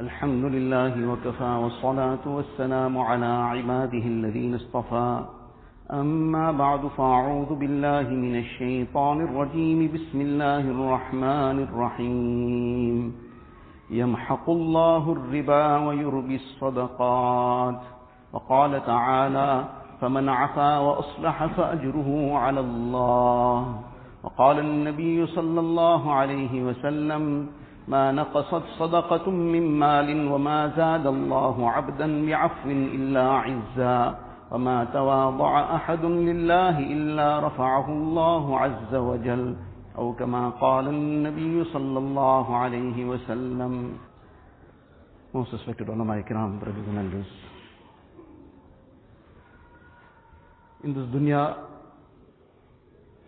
الحمد لله وكفى والصلاة والسلام على عباده الذين اصطفى. أما بعد فأعوذ بالله من الشيطان الرجيم. بسم الله الرحمن الرحيم. يمحق الله الربا ويربي الصدقات. وقال تعالى فمن عفا وأصلح فأجره على الله. وقال النبي صلى الله عليه وسلم ما نقصت صدقة من مال وما زاد الله عبدا بعفو إلا عزا وما تواضع أحد لله إلا رفعه الله عز وجل أو كما قال النبي صلى الله عليه وسلم Most respected ulama ikram, brothers and elders. In this dunya,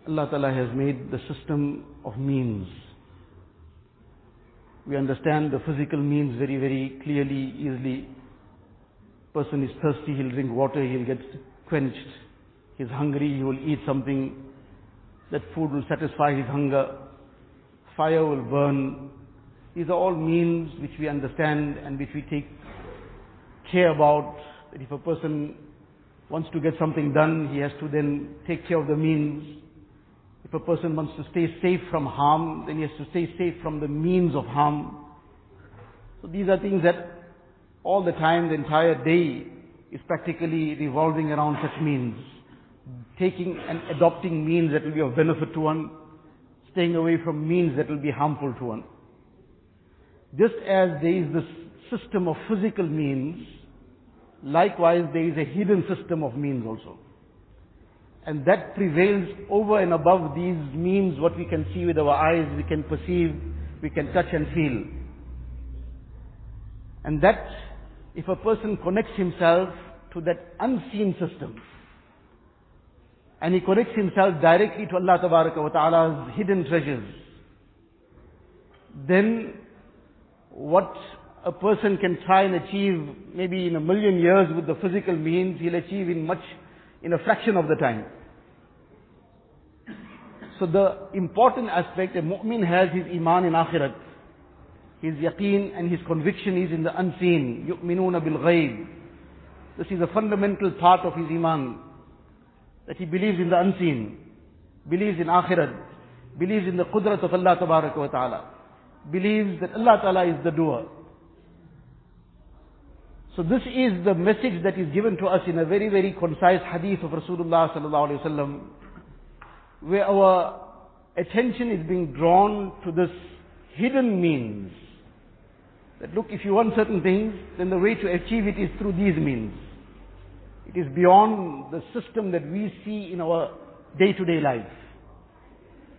Allah Ta'ala has made the system of means. We understand the physical means very, very clearly, easily. Person is thirsty, he'll drink water, he'll get quenched. He's hungry, he will eat something. That food will satisfy his hunger. Fire will burn. These are all means which we understand and which we take care about. That if a person wants to get something done, he has to then take care of the means. If a person wants to stay safe from harm, then he has to stay safe from the means of harm. So these are things that all the time, the entire day is practically revolving around such means. Taking and adopting means that will be of benefit to one, staying away from means that will be harmful to one. Just as there is this system of physical means, likewise there is a hidden system of means also. And that prevails over and above these means what we can see with our eyes, we can perceive, we can touch and feel. And that, if a person connects himself to that unseen system, and he connects himself directly to Allah wa Ta'ala's hidden treasures, then what a person can try and achieve maybe in a million years with the physical means, he'll achieve in much, in a fraction of the time. So the important aspect, a mu'min has his iman in akhirat. His yaqeen and his conviction is in the unseen. يُؤْمِنُونَ بِالْغَيْبِ This is a fundamental part of his iman. That he believes in the unseen. Believes in akhirat. Believes in the qudrat of Allah tabaraka wa ta'ala. Believes that Allah ta'ala is the doer. So this is the message that is given to us in a very, very concise hadith of Rasulullah sallallahu alaihi wasallam, where our attention is being drawn to this hidden means. That look, if you want certain things, then the way to achieve it is through these means. It is beyond the system that we see in our day-to-day life.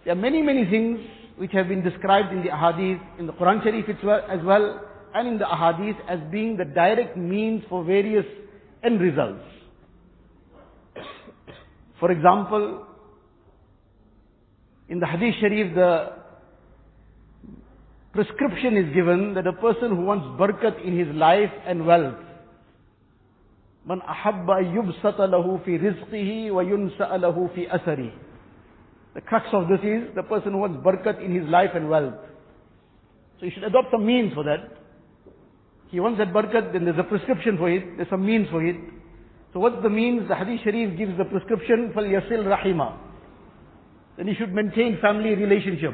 There are many, many things which have been described in the hadith, in the Quran Sharif as well, and in the ahadith as being the direct means for various end results. For example, in the hadith sharif, the prescription is given that a person who wants barakat in his life and wealth, ahabba yubsata lahu fi rizqihi wa yunsa'a lahu fi asari. The crux of this is the person who wants barakat in his life and wealth. So you should adopt some means for that. He wants that barakat, then there's a prescription for it, there's some means for it. So what's the means? The Hadith Sharif gives the prescription, for yasil rahima. Then he should maintain family relationship.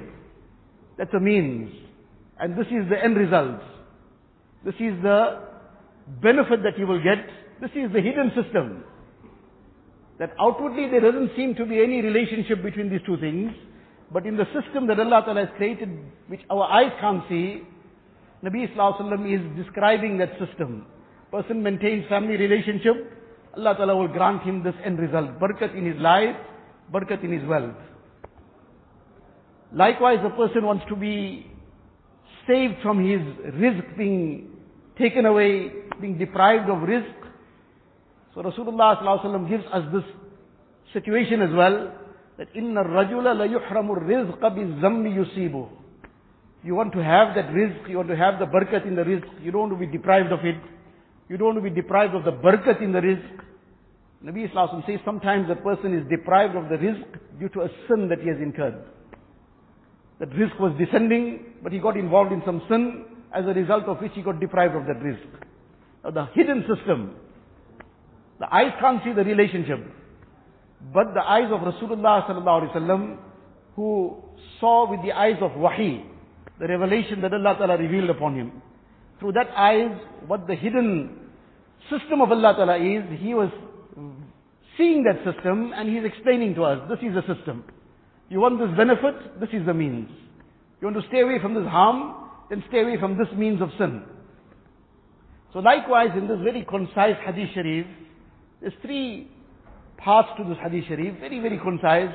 That's a means. And this is the end result. This is the benefit that you will get. This is the hidden system. That outwardly there doesn't seem to be any relationship between these two things. But in the system that Allah Ta'ala has created, which our eyes can't see, Nabi Sallallahu is describing that system. Person maintains family relationship, Allah Ta'ala will grant him this end result. Barakat in his life, barakat in his wealth. Likewise, a person wants to be saved from his rizq being taken away, being deprived of rizq. So Rasulullah Sallallahu gives us this situation as well, that la yuhramu rizqa bi zammi yusibu. You want to have that rizq, you want to have the barakat in the rizq, you don't want to be deprived of it. You don't want to be deprived of the barakat in the rizq. Nabi Islam says sometimes a person is deprived of the rizq due to a sin that he has incurred. That rizq was descending, but he got involved in some sin, as a result of which he got deprived of that rizq. Now the hidden system, the eyes can't see the relationship, but the eyes of Rasulullah sallallahu alaihi wasallam, who saw with the eyes of wahi, the revelation that Allah Ta'ala revealed upon him. Through that eyes, what the hidden system of Allah Ta'ala is, he was seeing that system and he's explaining to us, this is the system. You want this benefit, this is the means. You want to stay away from this harm, then stay away from this means of sin. So likewise, in this very concise hadith sharif, there's three parts to this hadith sharif, very, very concise.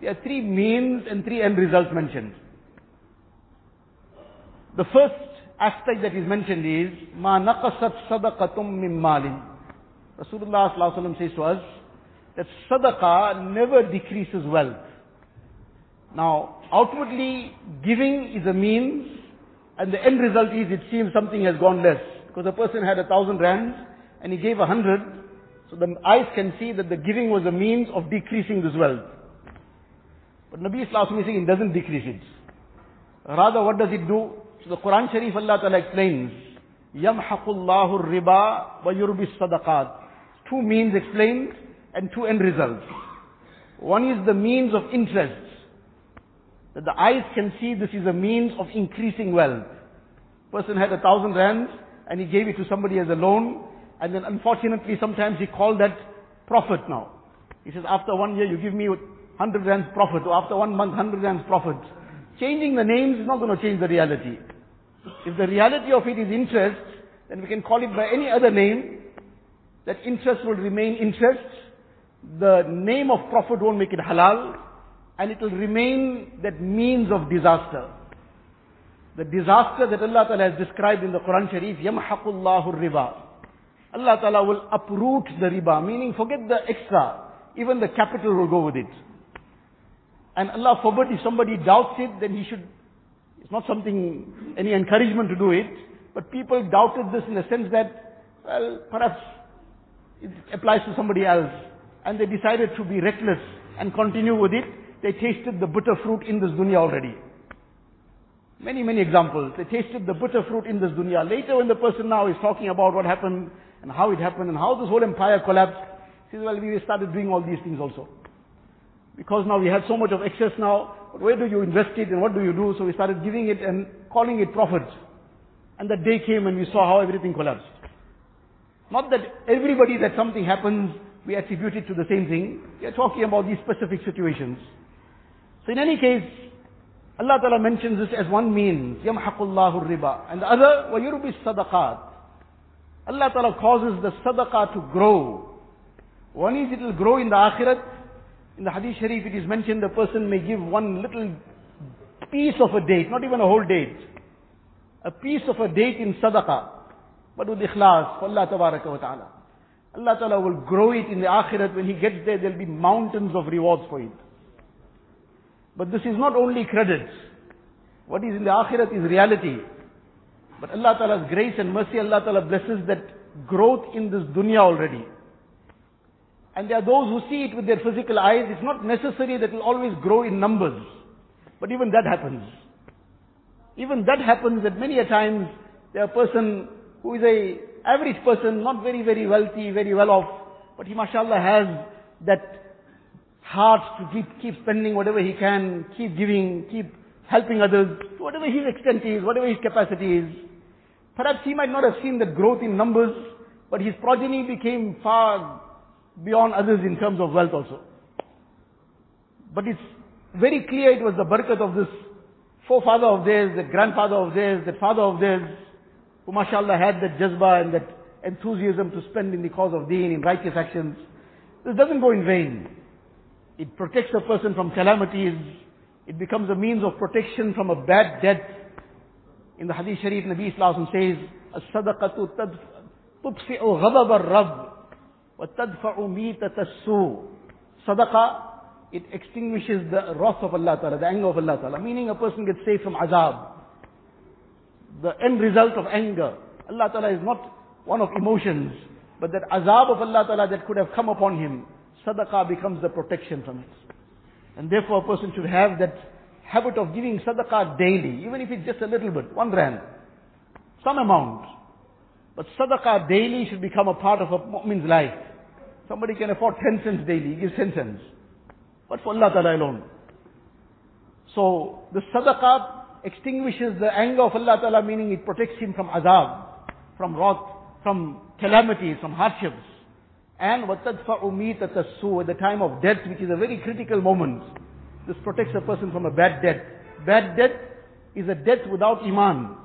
There are three means and three end results mentioned. The first aspect that is mentioned is, ma naqasat sadaqatum min malin. Rasulullah says to us, that sadaqah never decreases wealth. Now, outwardly, giving is a means, and the end result is it seems something has gone less. Because a person had a thousand rands, and he gave a hundred, so the eyes can see that the giving was a means of decreasing this wealth. But Nabi Sallallahu is saying it doesn't decrease it. Rather, what does it do? So the Quran Sharif Allah Ta'ala explains, يَمْحَقُ اللَّهُ الرِّبَى وَيُرْبِ الصَّدَقَاتِ Two means explained and two end results. One is the means of interest. That the eyes can see this is a means of increasing wealth. Person had a thousand rands and he gave it to somebody as a loan and then unfortunately sometimes he called that profit now. He says after one year you give me 100 rands profit or after one month 100 rands profit. Changing the names is not going to change the reality. If the reality of it is interest, then we can call it by any other name. That interest will remain interest. The name of profit won't make it halal. And it will remain that means of disaster. The disaster that Allah Ta'ala has described in the Quran Sharif, يَمْحَقُ اللَّهُ الرِّبَى Allah Ta'ala will uproot the riba, meaning forget the extra. Even the capital will go with it. And Allah forbid if somebody doubts it, then he should, it's not something, any encouragement to do it, but people doubted this in the sense that, well, perhaps it applies to somebody else. And they decided to be reckless and continue with it. They tasted the bitter fruit in this dunya already. Many, many examples. They tasted the bitter fruit in this dunya. Later when the person now is talking about what happened and how it happened and how this whole empire collapsed, he says, well, we started doing all these things also Because now we have so much of excess now, where do you invest it and what do you do? So we started giving it and calling it profit. And that day came and we saw how everything collapsed. Not that everybody that something happens, we attribute it to the same thing. We are talking about these specific situations. So in any case, Allah Ta'ala mentions this as one means, يَمْحَقُ اللَّهُ الرِّبَى. And the other, وَيُرْبِ الصَّدَقَاتِ. Allah Ta'ala causes the sadaqah to grow. One is it will grow in the akhirat. in the hadith sharif it is mentioned the person may give one little piece of a date, not even a whole date. A piece of a date in sadaqah. But with ikhlas for Allah Tabaraka wa Ta'ala. Allah Ta'ala will grow it in the akhirat. When he gets there, there'll be mountains of rewards for it. But this is not only credit. What is in the akhirat is reality. But Allah Ta'ala's grace and mercy, Allah Ta'ala blesses that growth in this dunya already. And there are those who see it with their physical eyes. It's not necessary that it will always grow in numbers. But even that happens. Even that happens that many a times there a person who is a average person, not very, very wealthy, very well off, but he mashallah has that heart to keep, keep spending whatever he can, keep giving, keep helping others, whatever his extent is, whatever his capacity is. Perhaps he might not have seen that growth in numbers, but his progeny became far beyond others in terms of wealth also. But it's very clear it was the barakat of this forefather of theirs, that grandfather of theirs, that father of theirs, who mashallah had that jazba and that enthusiasm to spend in the cause of deen, in righteous actions. This doesn't go in vain. It protects a person from calamities. It becomes a means of protection from a bad death. In the Hadith Sharif, Nabi Islam says, الصدقة تطفئ غضب الرب وتدفع ميتة السوء. Sadaqah, it extinguishes the wrath of Allah Ta'ala, the anger of Allah Ta'ala. Meaning a person gets saved from azab. The end result of anger. Allah Ta'ala is not one of emotions, but that azab of Allah Ta'ala that could have come upon him, sadaqah becomes the protection from it. And therefore a person should have that habit of giving sadaqah daily, even if it's just a little bit, one rand. some amount. But sadaqah daily should become a part of a mu'min's life. Somebody can afford 10 cents daily, he gives 10 cents. But for Allah Ta'ala alone. So, the sadaqah extinguishes the anger of Allah Ta'ala, meaning it protects him from azab, from wrath, from calamities, from hardships. And وَتَدْفَعُ مِيتَةَ السُّوء At the time of death, which is a very critical moment. This protects a person from a bad death. Bad death is a death without iman.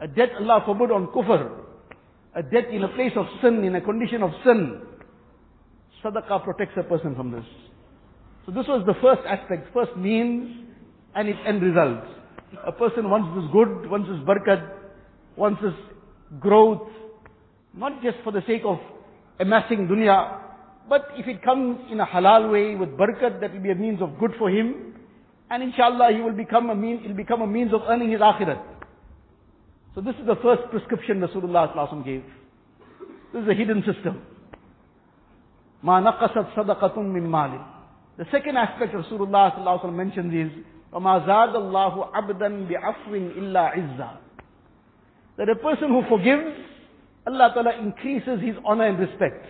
A death, Allah forbid, on kufr. a death in a place of sin, in a condition of sin. Sadaqah protects a person from this. So this was the first aspect, first means and its end result. A person wants this good, wants this barakat, wants this growth, not just for the sake of amassing dunya, but if it comes in a halal way with barakat, that will be a means of good for him. And inshallah, he will become a mean, it'll become a means of earning his akhirat. So this is the first prescription Rasulullah ﷺ gave. This is a hidden system. Ma naqasat sadaqatun min mali. The second aspect Rasulullah ﷺ mentions is, وَمَا زَادَ اللَّهُ عَبْدًا بِعَفْوٍ إِلَّا عِزًّا That a person who forgives, Allah Ta'ala increases his honor and respect.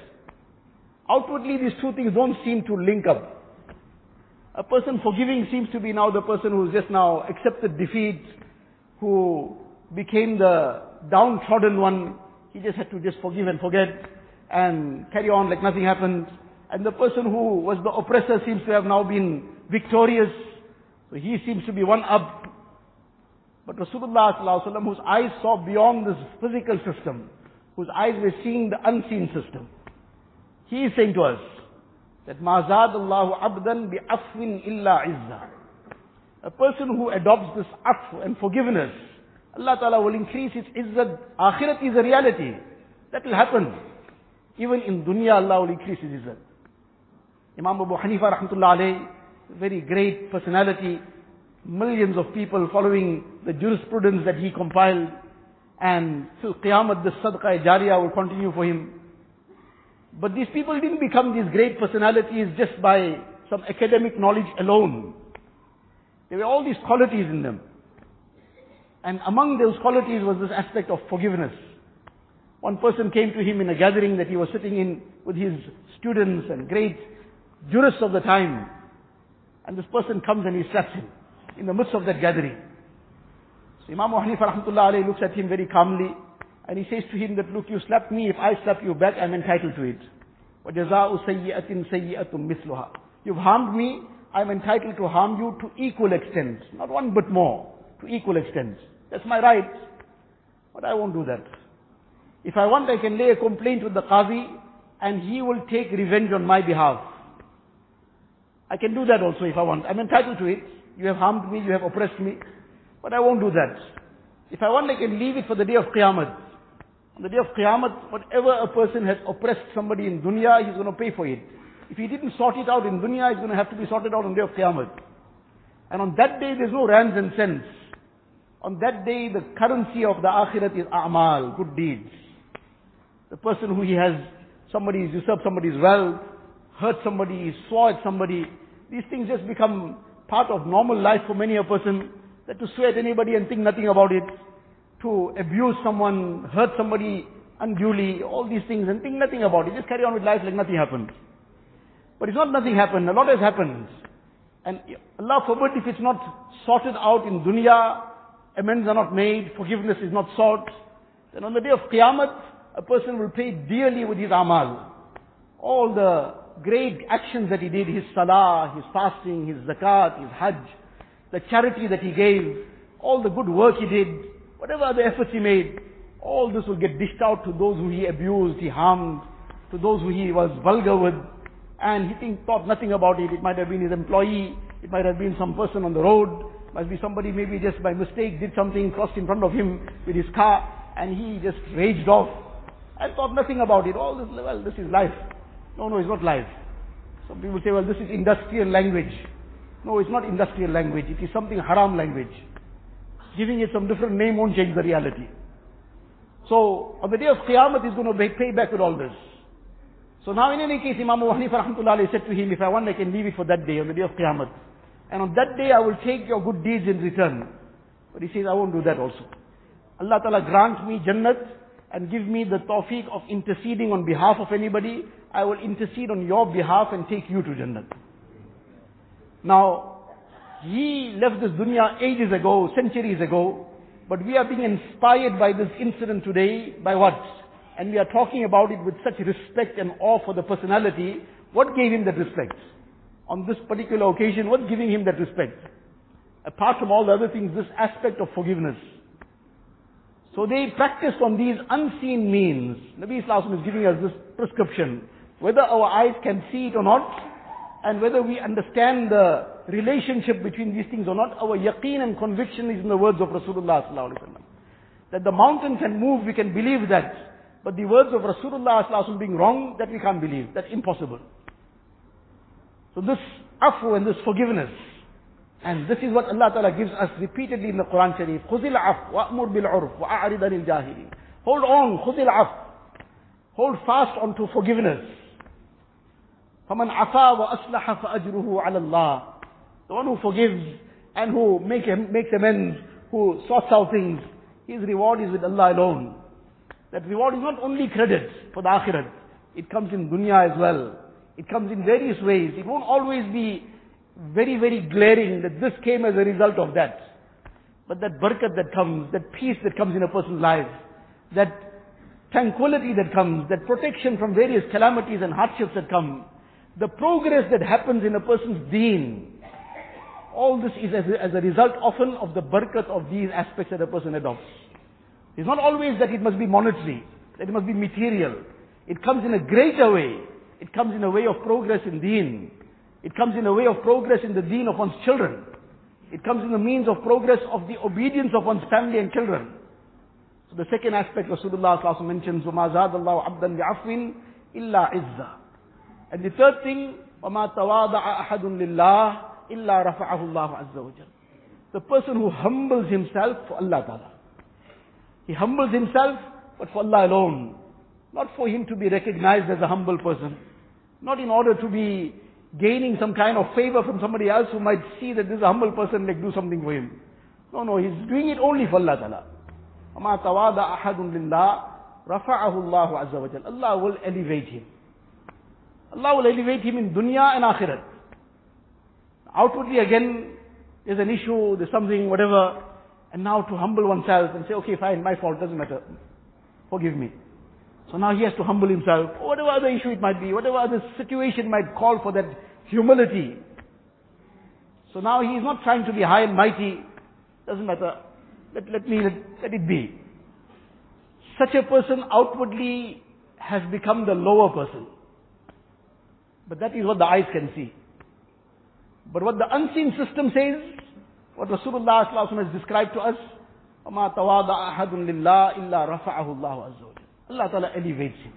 Outwardly these two things don't seem to link up. A person forgiving seems to be now the person who's just now accepted defeat, who became the downtrodden one. He just had to just forgive and forget and carry on like nothing happened. And the person who was the oppressor seems to have now been victorious. So he seems to be one up. But Rasulullah whose eyes saw beyond this physical system, whose eyes were seeing the unseen system, he is saying to us that Mazad Allahu Abdan bi afwin illa izza. A person who adopts this afu and forgiveness, Allah Ta'ala will increase his izzat. Akhirat is a reality. That will happen. Even in dunya, Allah will increase his izzat. Imam Abu Hanifa rahmatullah alayhi, very great personality, millions of people following the jurisprudence that he compiled, and till Qiyamah the Sadaqah Jariyah will continue for him. But these people didn't become these great personalities just by some academic knowledge alone. There were all these qualities in them. And among those qualities was this aspect of forgiveness. One person came to him in a gathering that he was sitting in with his students and great jurists of the time. And this person comes and he slaps him in the midst of that gathering. So Imam Hanifa rahmatullah alayhi looks at him very calmly and he says to him that, look, you slapped me, if I slap you back, I'm entitled to it. وَجَزَاءُ سَيِّئَةٍ سَيِّئَةٌ مِثْلُهَا You've harmed me, I'm entitled to harm you to equal extent. Not one bit more, to equal extent. That's my right. But I won't do that. If I want, I can lay a complaint with the Qazi and he will take revenge on my behalf. I can do that also if I want. I'm entitled to it. You have harmed me, you have oppressed me. But I won't do that. If I want, I can leave it for the day of Qiyamah. On the day of Qiyamah, whatever a person has oppressed somebody in dunya, he's going to pay for it. If he didn't sort it out in dunya, it's going to have to be sorted out on the day of Qiyamah. And on that day, there's no rands and cents. On that day, the currency of the akhirat is a'mal, good deeds. The person who he has, somebody has usurped somebody's wealth, hurt somebody, swore at somebody, these things just become part of normal life for many a person, that to swear at anybody and think nothing about it, to abuse someone, hurt somebody unduly, all these things and think nothing about it. Just carry on with life like nothing happened. But it's not nothing happened. A lot has happened. And Allah forbid if it's not sorted out in dunya, amends are not made, forgiveness is not sought, then on the day of Qiyamah, a person will pay dearly with his amal. All the great actions that he did, his salah, his fasting, his zakat, his hajj, the charity that he gave, all the good work he did, whatever other efforts he made, all this will get dished out to those who he abused, he harmed, to those who he was vulgar with, and he think, thought nothing about it. It might have been his employee, it might have been some person on the road, must be somebody maybe just by mistake did something, crossed in front of him with his car, and he just raged off, and thought nothing about it. All this, well, this is life. No, no, it's not life. Some people say, well, this is industrial language. No, it's not industrial language. It is something haram language. Giving it some different name won't change the reality. So, on the day of Qiyamah, he's going to pay back with all this. So now in any case, Imam Abu Hanifa said to him, if I want, I can leave it for that day, on the day of Qiyamah. And on that day, I will take your good deeds in return. But he says, I won't do that also. Allah Ta'ala grant me Jannat and give me the tawfiq of interceding on behalf of anybody. I will intercede on your behalf and take you to Jannat. Now, he left this dunya ages ago, centuries ago, but we are being inspired by this incident today by what? And we are talking about it with such respect and awe for the personality. What gave him that respect? On this particular occasion, what's giving him that respect? Apart from all the other things, this aspect of forgiveness. So they practiced on these unseen means. Nabi Islam is giving us this prescription. Whether our eyes can see it or not, and whether we understand the relationship between these things or not, our yaqeen and conviction is in the words of Rasulullah. That the mountain can move, we can believe that. But the words of Rasulullah being wrong, that we can't believe. That's impossible. So this afu and this forgiveness, and this is what Allah Ta'ala gives us repeatedly in the Quran Sharif. خُذِ الْعَفْوَ وَأْمُرْ بِالْعُرْفِ وَأَعْرِضَ لِلْجَاهِلِينَ Hold on, خُذِ الْعَفْوَ Hold fast onto forgiveness. فَمَنْ عَفَى وَأَصْلَحَ فَأَجْرُهُ عَلَى اللَّهِ The one who forgives and who make, makes amends, who sorts out things, his reward is with Allah alone. That reward is not only credit for the akhirat, it comes in dunya as well. It comes in various ways. It won't always be very, very glaring that this came as a result of that. But that barakat that comes, that peace that comes in a person's life, that tranquility that comes, that protection from various calamities and hardships that come, the progress that happens in a person's deen, all this is as a, as a result often of the barakat of these aspects that a person adopts. It's not always that it must be monetary, that it must be material. It comes in a greater way. It comes in a way of progress in deen. It comes in a way of progress in the deen of one's children. It comes in the means of progress of the obedience of one's family and children. So the second aspect Rasulullah mentions, وَمَا زَادَ اللَّهُ عَبْدًا بِعَفْوٍ إِلَّا عِزَّةً And the third thing, وَمَا تَوَاضَعَ أَحَدٌ لِلَّهِ إِلَّا رَفَعَهُ اللَّهُ عَزَّ وَجَلَ The person who humbles himself for Allah Ta'ala. He humbles himself, but for Allah alone. Not for him to be recognized as a humble person. Not in order to be gaining some kind of favor from somebody else who might see that this is a humble person, like do something for him. No, no, he's doing it only for Allah Ta'ala. وَمَا تَوَاضَ أَحَدٌ لِلَّهِ رَفَعَهُ اللَّهُ عَزَّ وَجَلَ Allah will elevate him. Allah will elevate him in dunya and akhirat. Outwardly again, there's an issue, there's something, whatever, and now to humble oneself and say, okay, fine, my fault, doesn't matter. Forgive me. So now he has to humble himself, whatever other issue it might be, whatever other situation might call for that humility. So now he is not trying to be high and mighty, doesn't matter. Let, let me, let, let it be. Such a person outwardly has become the lower person. But that is what the eyes can see. But what the unseen system says, what Rasulullah has described to us, وَمَا تَوَاضَعَ أَحَدٌ لِلَّهِ إِلَّا رَفَعَهُ اللَّهُ عَزَّ وَجَلَ Allah Ta'ala elevates him.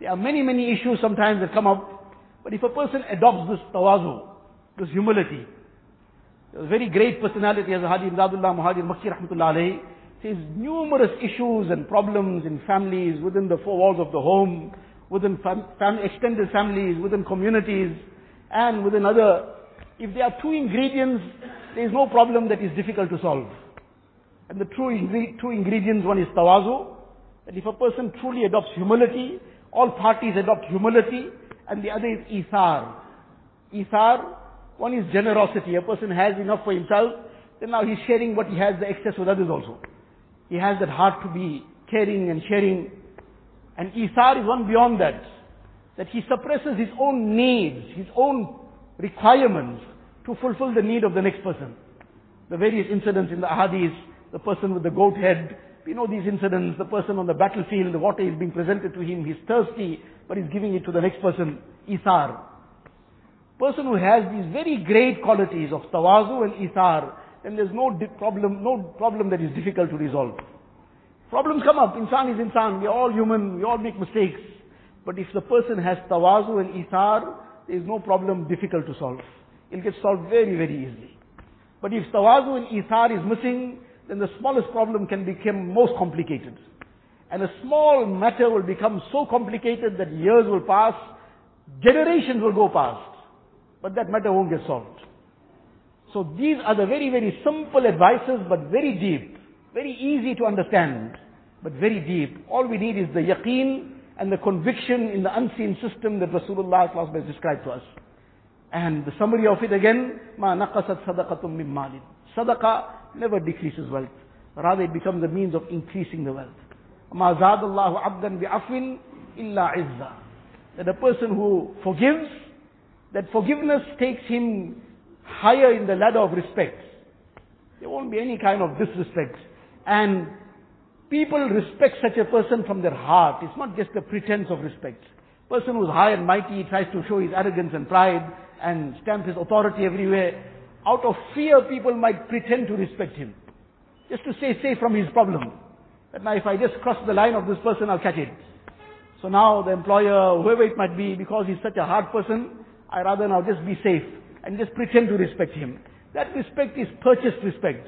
There are many, many issues sometimes that come up, but if a person adopts this tawazu, this humility, a very great personality as Haji Imdadullah Muhajir Makki Rahmatullah alayhi, says numerous issues and problems in families, within the four walls of the home, within fam- fam- extended families, within communities, and within other. If there are two ingredients, there is no problem that is difficult to solve. And the true, ingre- two ingredients, one is tawazu, that if a person truly adopts humility, all parties adopt humility, and the other is ithar. Ithar, one is generosity. A person has enough for himself, then now he's sharing what he has, the excess with others also. He has that heart to be caring and sharing. And ithar is one beyond that. That he suppresses his own needs, his own requirements to fulfill the need of the next person. The various incidents in the ahadith, the person with the goat head, we know these incidents, the person on the battlefield, the water is being presented to him, he's thirsty, but he's giving it to the next person, Isar. Person who has these very great qualities of tawazu and Isar, then there's no di- problem, no problem that is difficult to resolve. Problems come up, insan is insan, we're all human, we all make mistakes. But if the person has tawazu and Isar, there is no problem difficult to solve. It'll get solved very, very easily. But if tawazu and Isar is missing, then the smallest problem can become most complicated. And a small matter will become so complicated that years will pass, generations will go past, but that matter won't get solved. So these are the very, very simple advices, but very deep, Very easy to understand, but very deep. All we need is the yaqeen and the conviction in the unseen system that Rasulullah has described to us. And the summary of it again, ma naqasat sadaqatum min malin. Sadaqah never decreases wealth. Rather it becomes a means of increasing the wealth. Ma zadallahu abdan bi'afwin illa izza. That a person who forgives, that forgiveness takes him higher in the ladder of respect. There won't be any kind of disrespect. And people respect such a person from their heart. It's not just a pretense of respect. Person who's high and mighty tries to show his arrogance and pride and stamp his authority everywhere. Out of fear, people might pretend to respect him. Just to stay safe from his problem. That now if I just cross the line of this person, I'll catch it. So now the employer, whoever it might be, because he's such a hard person, I rather now just be safe and just pretend to respect him. That respect is purchased respect.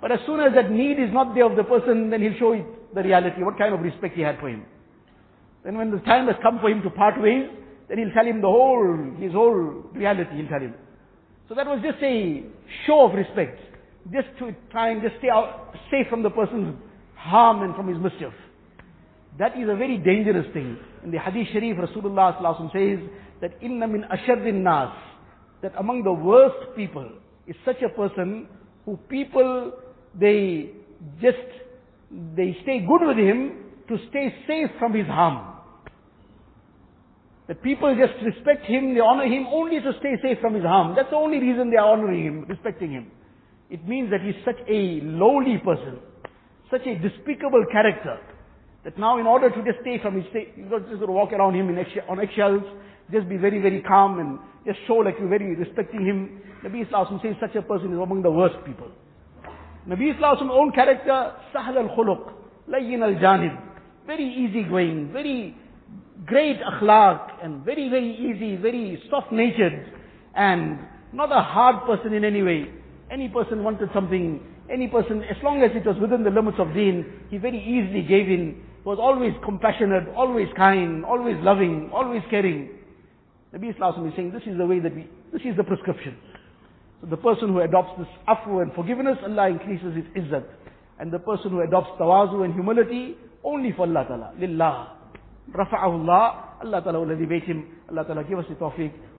But as soon as that need is not there of the person, then he'll show it the reality, what kind of respect he had for him. Then when the time has come for him to part ways, then he'll tell him the whole, his whole reality, he'll tell him. So that was just a show of respect. Just to try and just stay out, safe from the person's harm and from his mischief. That is a very dangerous thing. In the Hadith Sharif, Rasulullah says that inna min ashardin nas, that among the worst people is such a person who people, they just, they stay good with him to stay safe from his harm. That people just respect him, they honor him only to stay safe from his harm. That's the only reason they are honoring him, respecting him. It means that he's such a lowly person, such a despicable character, that now in order to just stay from his, you're not just to walk around him on eggshells, just be very, very calm and just show like you're very respecting him. Nabi Islam says such a person is among the worst people. Nabi Islam's own character, Sahal al-Khuluq, Layyin al-Janib, very easygoing, very great akhlaq, and very, very easy, very soft-natured, and not a hard person in any way. Any person wanted something, any person, as long as it was within the limits of deen, he very easily gave in, was always compassionate, always kind, always loving, always caring. Nabi Islam is saying this is the way that we, this is the prescription. So the person who adopts this afu and forgiveness, Allah increases his izzat. And the person who adopts tawazu and humility, only for Allah Ta'ala, lillah. Rafa'ahu Allah, Allah Ta'ala will elevate him. Allah Ta'ala give us the tawfiq.